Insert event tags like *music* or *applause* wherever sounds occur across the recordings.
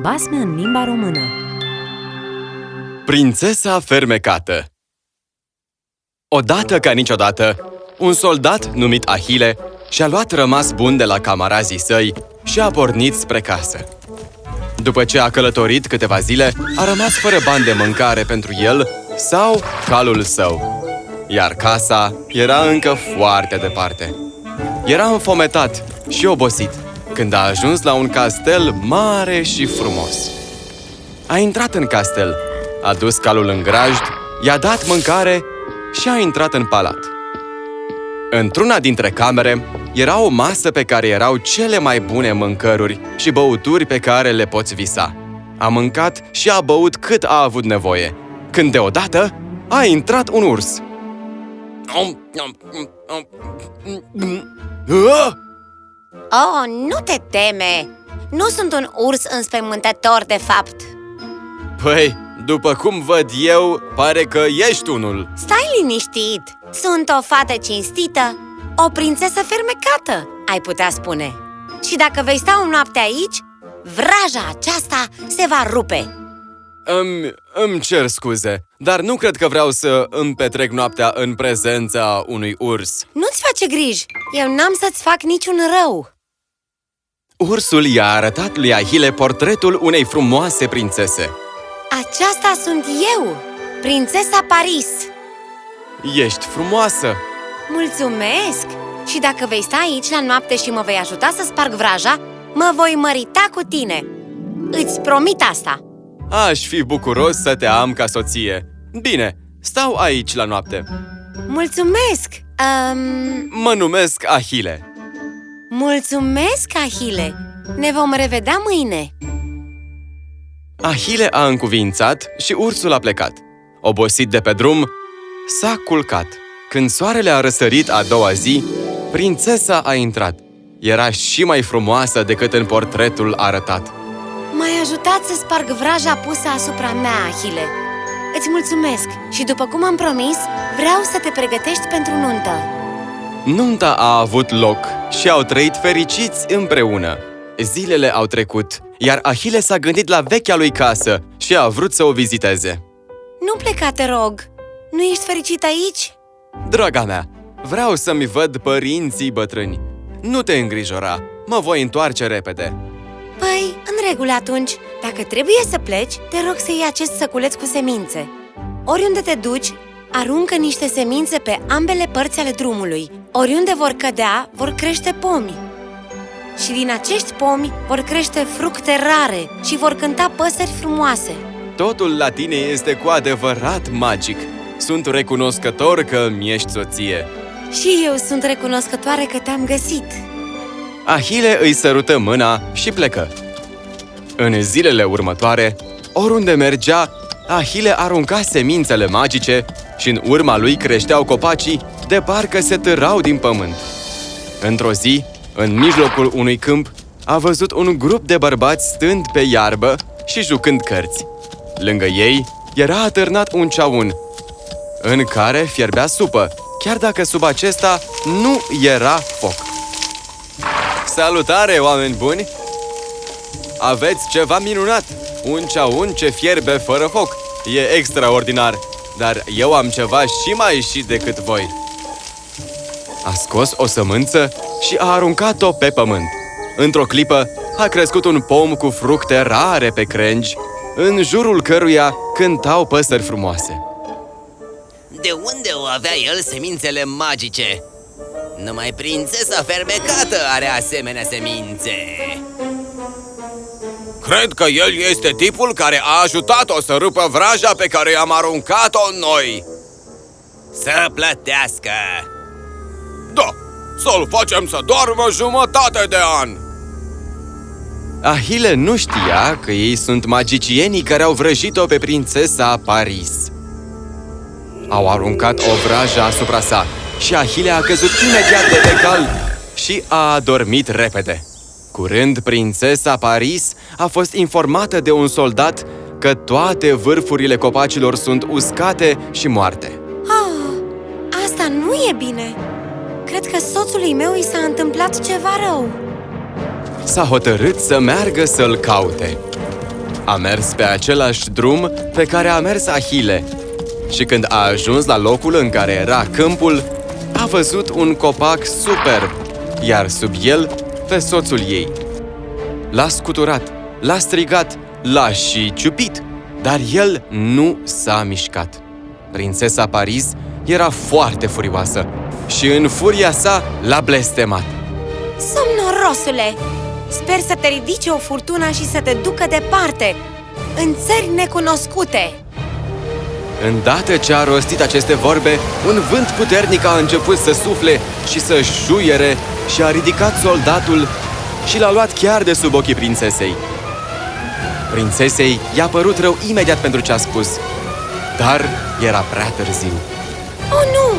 Basme în limba română Prințesa fermecată Odată ca niciodată, un soldat numit Ahile și-a luat rămas bun de la camarazii săi și a pornit spre casă. După ce a călătorit câteva zile, a rămas fără bani de mâncare pentru el sau calul său. Iar casa era încă foarte departe. Era înfometat și obosit când a ajuns la un castel mare și frumos. A intrat în castel, a dus calul în grajd, i-a dat mâncare și a intrat în palat. Într-una dintre camere era o masă pe care erau cele mai bune mâncăruri și băuturi pe care le poți visa. A mâncat și a băut cât a avut nevoie, când deodată a intrat un urs. Oh, nu te teme! Nu sunt un urs înspăimântător, de fapt! Păi, după cum văd eu, pare că ești unul. Stai liniștit! Sunt o fată cinstită, o prințesă fermecată, ai putea spune Și dacă vei sta o noapte aici, vraja aceasta se va rupe Îmi, îmi cer scuze, dar nu cred că vreau să îmi petrec noaptea în prezența unui urs. Nu-ți face griji, eu n-am să-ți fac niciun rău Ursul i-a arătat lui Ahile portretul unei frumoase prințese. Aceasta sunt eu, prințesa Paris Ești frumoasă! Mulțumesc! Și dacă vei sta aici la noapte și mă vei ajuta să sparg vraja, mă voi mărita cu tine Îți promit asta! Aș fi bucuros să te am ca soție. Bine, stau aici la noapte. Mulțumesc! Um, Mă numesc Ahile. mulțumesc, Ahile! Ne vom revedea mâine! Ahile a încuvințat și ursul a plecat. Obosit de pe drum, s-a culcat. Când soarele a răsărit a doua zi, prințesa a intrat. Era și mai frumoasă decât în portretul arătat. M-ai ajutat să sparg vraja pusă asupra mea, Ahile Îți mulțumesc și după cum am promis, vreau să te pregătești pentru nuntă Nunta a avut loc și au trăit fericiți împreună. Zilele au trecut, iar Ahile s-a gândit la vechea lui casă și a vrut să o viziteze. Nu pleca, te rog! Nu ești fericit aici? Draga mea, vreau să-mi văd părinții bătrâni. Nu te îngrijora, mă voi întoarce repede. Păi, în regulă atunci, dacă trebuie să pleci, te rog să iei acest săculeț cu semințe. Oriunde te duci, aruncă niște semințe pe ambele părți ale drumului. Oriunde vor cădea, vor crește pomi. Și din acești pomi vor crește fructe rare și vor cânta păsări frumoase. Totul la tine este cu adevărat magic. Sunt recunoscător că mi ești soție. Și eu sunt recunoscătoare că te-am găsit Ahile îi sărută mâna și plecă. În zilele următoare, oriunde mergea, Ahile arunca semințele magice și în urma lui creșteau copacii de parcă se târau din pământ. Într-o zi, în mijlocul unui câmp, a văzut un grup de bărbați stând pe iarbă și jucând cărți. Lângă ei era atârnat un ceaun, în care fierbea supă, chiar dacă sub acesta nu era foc. Salutare, oameni buni! Aveți ceva minunat! Un ceaun ce fierbe fără foc. E extraordinar, dar eu am ceva și mai ieșit decât voi. A scos o sămânță și a aruncat-o pe pământ. Într-o clipă a crescut un pom cu fructe rare pe crengi, în jurul căruia cântau păsări frumoase. De unde o avea el semințele magice? Numai prințesa fermecată are asemenea semințe Cred că el este tipul care a ajutat-o să rupă vraja pe care i-am aruncat-o noi. Să plătească Da, să-l facem să doarmă jumătate de an! Ahile nu știa că ei sunt magicienii care au vrăjit-o pe prințesa Paris. Au aruncat o vrajă asupra sa și Ahile a căzut imediat de pe cal și a adormit repede. Curând, prințesa Paris a fost informată de un soldat că toate vârfurile copacilor sunt uscate și moarte. Oh, asta nu e bine Cred că soțului meu i s-a întâmplat ceva rău S-a hotărât să meargă să-l caute. A mers pe același drum pe care a mers Ahile și când a ajuns la locul în care era câmpul, a văzut un copac superb, iar sub el pe soțul ei. L-a scuturat, l-a strigat, l-a și ciupit, dar el nu s-a mișcat. Prințesa Paris era foarte furioasă și în furia sa l-a blestemat. Somnorosule! Sper să te ridice o furtună și să te ducă departe, în țări necunoscute! Îndată ce a rostit aceste vorbe, un vânt puternic a început să sufle și să șuiere și a ridicat soldatul și l-a luat chiar de sub ochii prințesei. Prințesei i-a părut rău imediat pentru ce a spus, dar era prea târziu. Oh, nu!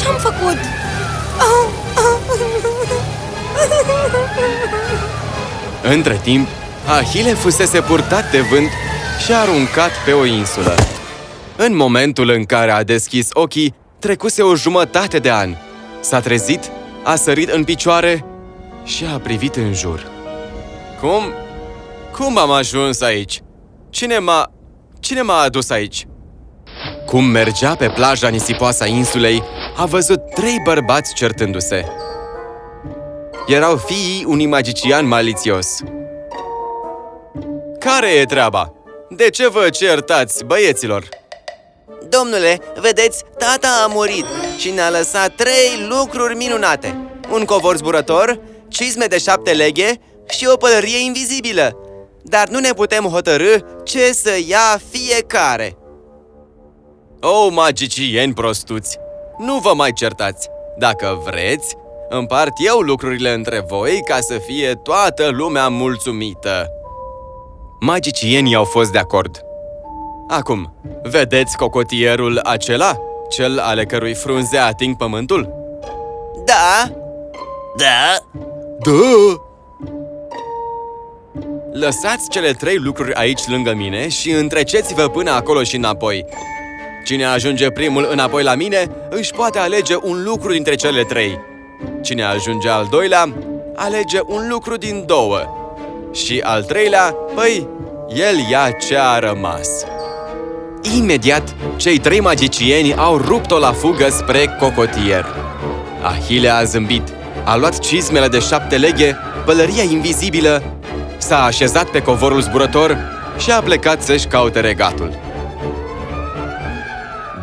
Ce-am făcut? Oh, oh. Între timp, Ahile fusese purtat de vânt și aruncat pe o insulă. În momentul în care a deschis ochii, trecuse o jumătate de an. S-a trezit, a sărit în picioare și a privit în jur. Cum? Cum am ajuns aici? Cine m-a... Cine m-a adus aici? Cum mergea pe plaja nisipoasă a insulei, a văzut trei bărbați certându-se. Erau fiii unui magician malițios. Care e treaba? De ce vă certați, băieților? Domnule, vedeți, tata a murit și ne-a lăsat trei lucruri minunate Un covor zburător, cizme de șapte leghe și o pălărie invizibilă Dar nu ne putem hotărâ ce să ia fiecare O, oh, magicieni prostuți! Nu vă mai certați! Dacă vreți, împart eu lucrurile între voi ca să fie toată lumea mulțumită. Magicienii au fost de acord. Acum, vedeți cocotierul acela? Cel ale cărui frunze ating pământul? Da, da, Da! Lăsați cele trei lucruri aici lângă mine și întreceți-vă până acolo și înapoi. Cine ajunge primul înapoi la mine, își poate alege un lucru dintre cele trei. Cine ajunge al doilea, alege un lucru din două. Și al treilea, păi, el ia ce a rămas. Imediat, cei trei magicieni au rupt-o la fugă spre cocotier. Ahile a zâmbit, a luat cizmele de șapte leghe, pălăria invizibilă, s-a așezat pe covorul zburător și a plecat să-și caute regatul.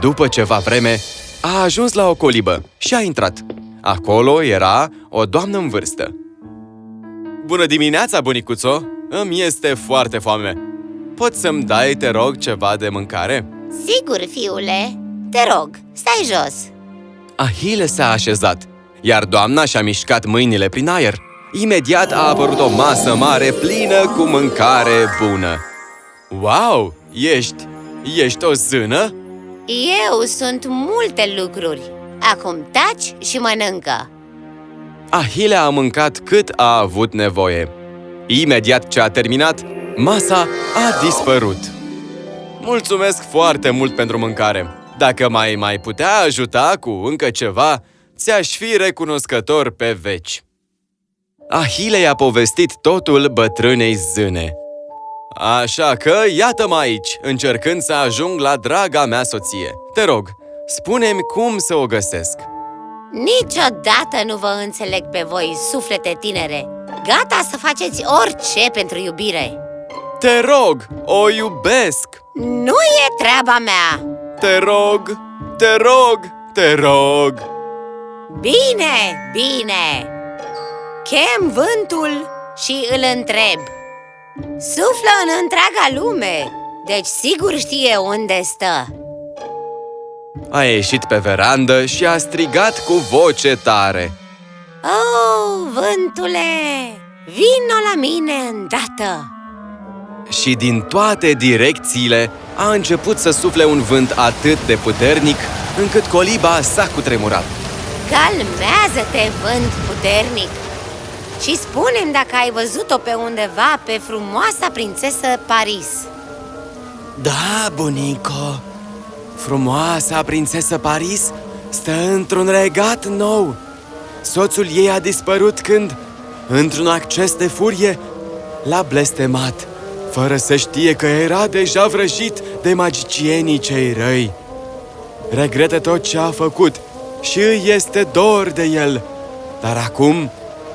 După ceva vreme, a ajuns la o colibă și a intrat. Acolo era o doamnă în vârstă. Bună dimineața, bunicuțo! Îmi este foarte foame. Poți să-mi dai, te rog, ceva de mâncare? Sigur, fiule! Te rog, stai jos! Ahile s-a așezat, iar doamna și-a mișcat mâinile prin aer. Imediat a apărut o masă mare plină cu mâncare bună. Wow! Ești... ești o zână? Eu sunt multe lucruri. Acum taci și mănâncă. Ahile a mâncat cât a avut nevoie. Imediat ce a terminat, masa a dispărut. Mulțumesc foarte mult pentru mâncare. Dacă mai mai putea ajuta cu încă ceva, ți-aș fi recunoscător pe veci. Ahile i-a povestit totul bătrânei zâne. Așa că iată-mă aici, încercând să ajung la draga mea soție. Te rog, spune-mi cum să o găsesc. Niciodată nu vă înțeleg pe voi, suflete tinere Gata să faceți orice pentru iubire Te rog, o iubesc! Nu e treaba mea Te rog, te rog, te rog! Bine, bine Chem vântul și îl întreb Suflă în întreaga lume Deci sigur știe unde stă A ieșit pe verandă și a strigat cu voce tare. Oh, vântule, vino la mine îndată Și din toate direcțiile a început să sufle un vânt atât de puternic încât coliba s-a cutremurat. Calmează-te, vânt puternic Și spune-mi dacă ai văzut-o pe undeva pe frumoasa prințesă Paris Da, bunico! Frumoasa prințesă Paris stă într-un regat nou. Soțul ei a dispărut când, într-un acces de furie, l-a blestemat, fără să știe că era deja vrăjit de magicienii cei răi. Regretă tot ce a făcut și îi este dor de el. Dar acum,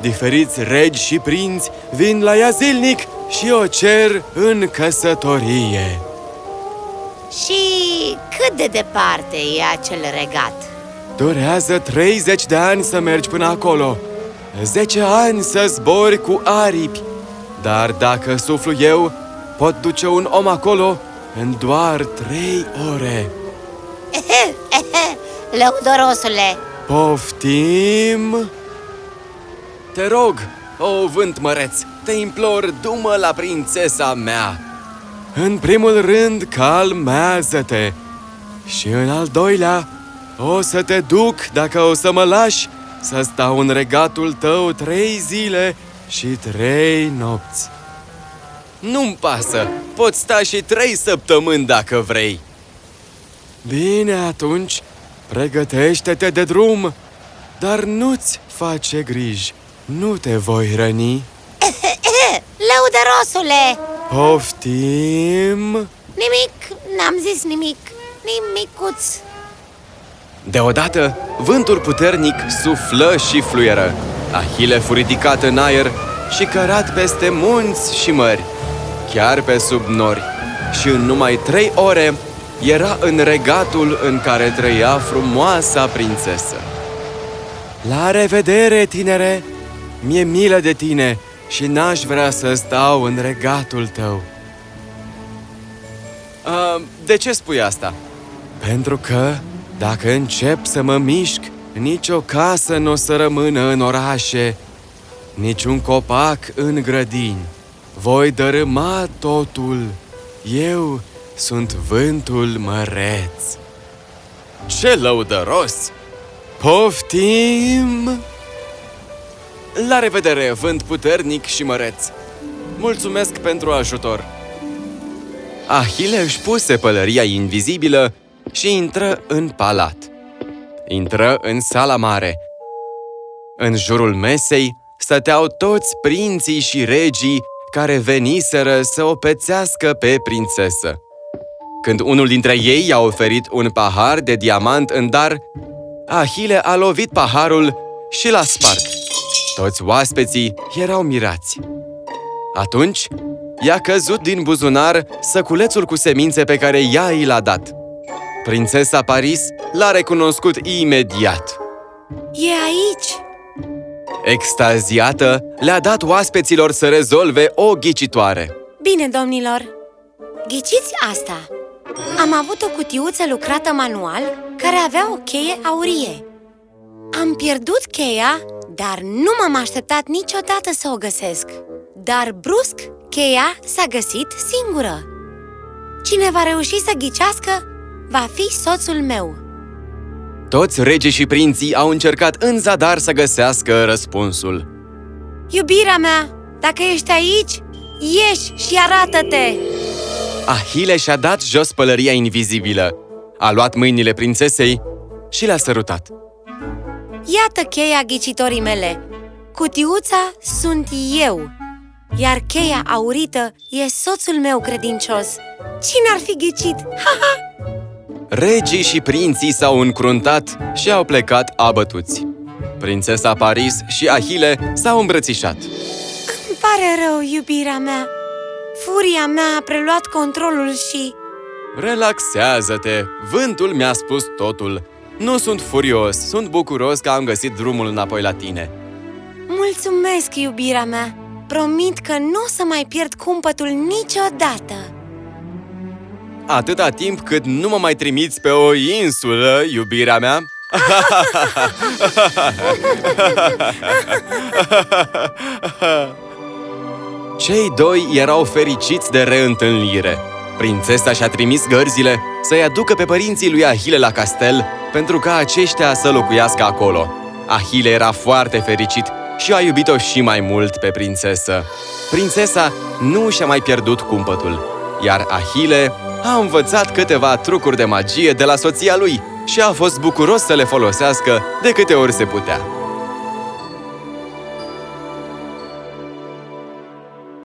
diferiți regi și prinți vin la ea zilnic și o cer în căsătorie. Și cât de departe e acel regat? Durează 30 de ani să mergi până acolo, 10 ani să zbori cu aripi, dar dacă suflu eu, pot duce un om acolo în doar 3 ore. *laughs* Lăudorosule, Poftim? Te rog, o vânt măreț, te implor, du-mă la prințesa mea. În primul rând, calmează-te. Și în al doilea, o să te duc dacă o să mă lași să stau în regatul tău trei zile și trei nopți. Nu-mi pasă, pot sta și trei săptămâni dacă vrei. Bine atunci, pregătește-te de drum, dar nu-ți face griji, nu te voi răni. *laughs* lăudărosule! Poftim! Nimic, n-am zis nimic, nimicuț. Deodată, vântul puternic suflă și fluieră. Ahile fu ridicat în aer și cărat peste munți și mări, chiar pe sub nori. Și în numai trei ore era în regatul în care trăia frumoasa prințesă. La revedere, tinere! Mi-e milă de tine și n-aș vrea să stau în regatul tău. A, de ce spui asta? Pentru că, dacă încep să mă mișc, nicio casă nu o să rămână în orașe, niciun copac în grădini. Voi dărâma totul. Eu sunt vântul măreț. Ce lăudăros! Poftim! La revedere, vânt puternic și măreț! Mulțumesc pentru ajutor! Ahile își puse pălăria invizibilă și intră în palat. Intră în sala mare. În jurul mesei stăteau toți prinții și regii care veniseră să o pețească pe prințesă. Când unul dintre ei i-a oferit un pahar de diamant în dar, Ahile a lovit paharul și l-a spart. Toți oaspeții erau mirați. Atunci, i-a căzut din buzunar săculețul cu semințe pe care ea i l-a dat. Prințesa Paris l-a recunoscut imediat. E aici! Extaziată, le-a dat oaspeților să rezolve o ghicitoare. Bine, domnilor, ghiciți asta! Am avut o cutiuță lucrată manual care avea o cheie aurie. Am pierdut cheia, dar nu m-am așteptat niciodată să o găsesc. Dar brusc, cheia s-a găsit singură. Cine va reuși să ghicească, va fi soțul meu. Toți regii și prinții au încercat în zadar să găsească răspunsul. Iubirea mea, dacă ești aici, ieși și arată-te! Ahileș și-a dat jos pălăria invizibilă, a luat mâinile prințesei și le-a sărutat. Iată cheia ghicitorii mele. Cutiuța sunt eu, iar cheia aurită e soțul meu credincios. Cine ar fi ghicit? Ha, ha! Regii și prinții s-au încruntat și au plecat abătuți. Prințesa Paris și Ahile s-au îmbrățișat. Îmi pare rău, iubirea mea. Furia mea a preluat controlul și... Relaxează-te, vântul mi-a spus totul. Nu sunt furios, sunt bucuros că am găsit drumul înapoi la tine. Mulțumesc, iubirea mea! Promit că nu o să mai pierd cumpătul niciodată! Atâta timp cât nu mă mai trimiți pe o insulă, iubirea mea. *laughs* Cei doi erau fericiți de reîntâlnire. Prințesa și-a trimis gărzile să-i aducă pe părinții lui Ahile la castel pentru ca aceștia să locuiască acolo. Ahile era foarte fericit și a iubit-o și mai mult pe prințesă. Prințesa nu și-a mai pierdut cumpătul, iar Ahile a învățat câteva trucuri de magie de la soția lui și a fost bucuros să le folosească de câte ori se putea.